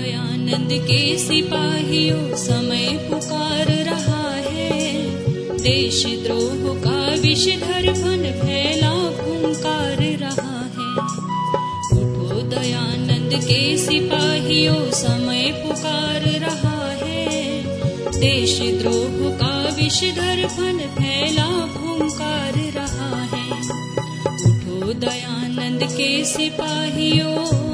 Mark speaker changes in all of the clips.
Speaker 1: दयानंद के सिपाहियों, समय पुकार रहा है। देश द्रोह का विषधर फन फैला फुंकार रहा है। उठो दयानंद के सिपाहियों, समय पुकार रहा है। देश द्रोह का विषधर फन फैला फुंकार रहा है। उठो दयानंद के सिपाहियों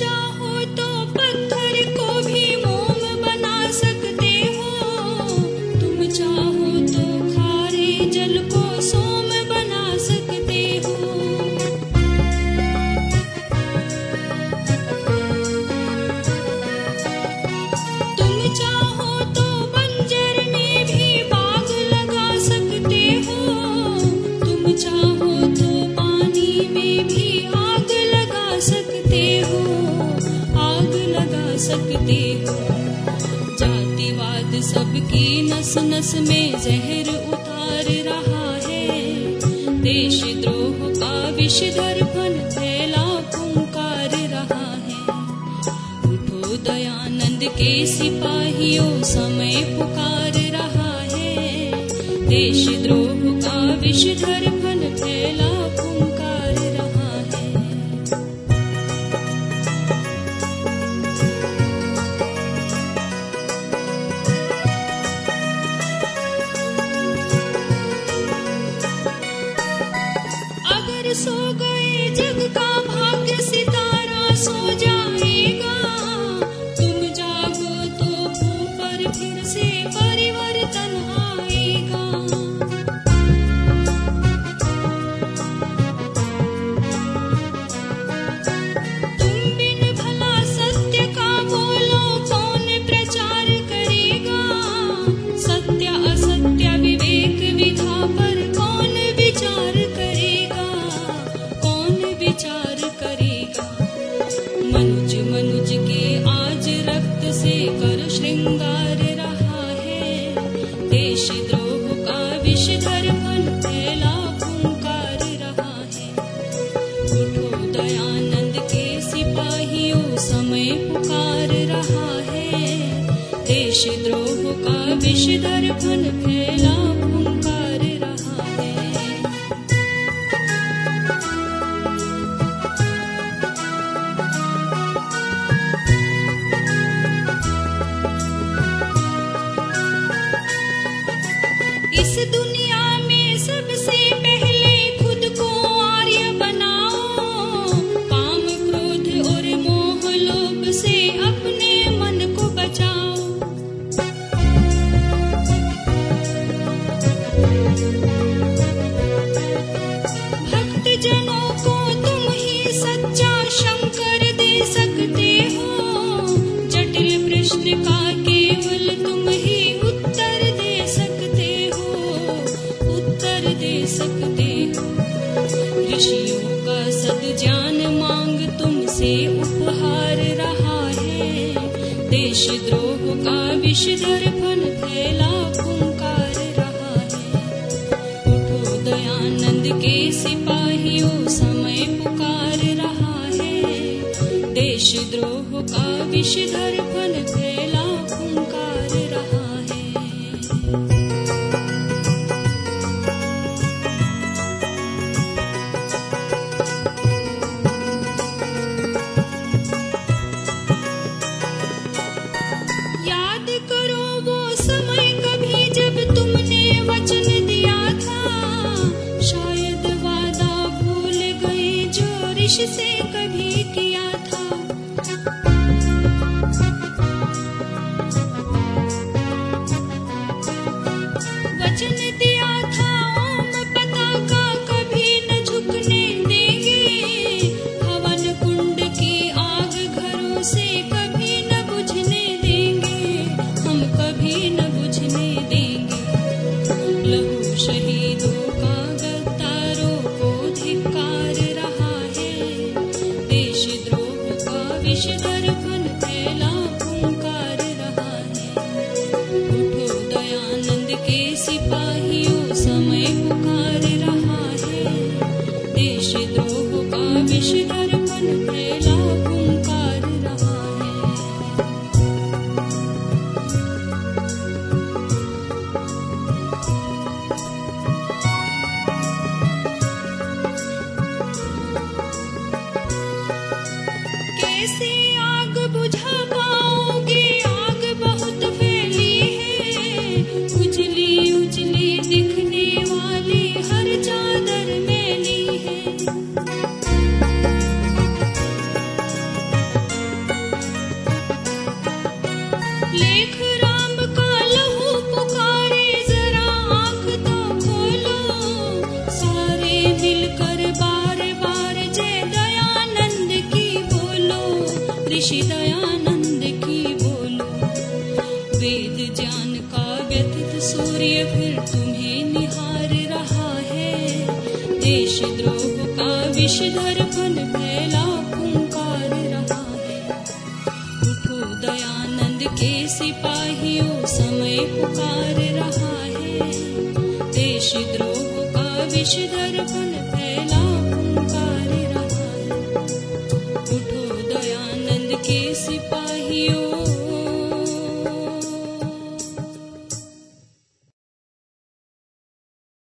Speaker 1: तुम जातिवाद सबकी नस नस में जहर उतार रहा है। देश द्रोह का विषधर फन फैला फुंकार रहा है। उठो दयानंद के सिपाहियों, समय पुकार रहा है। देश द्रोह का विषधर फन फैला सो गए जग का भाग्य सितारा सो जाएगा विषि दारि जनों को तुम ही सच्चा शंकर दे सकते हो। जटिल प्रश्न का केवल तुम ही उत्तर दे सकते हो। उत्तर दे सकते हो। ऋषियों का सद ज्ञान मांग उपहार रहा है। देश द्रोह का विषधर फन फैला विषधर फन फैला फुंकार रहा है। याद करो वो समय कभी जब तुमने वचन दिया था। शायद वादा भूल गए जो ऋषि से दयानंद की बोलो। वेद ज्ञान का व्यथित सूर्य फिर तुम्हें निहार रहा है। देश द्रोह का विषधर फन फैला पुकार रहा है। उठो दयानंद के सिपाहियों, समय पुकार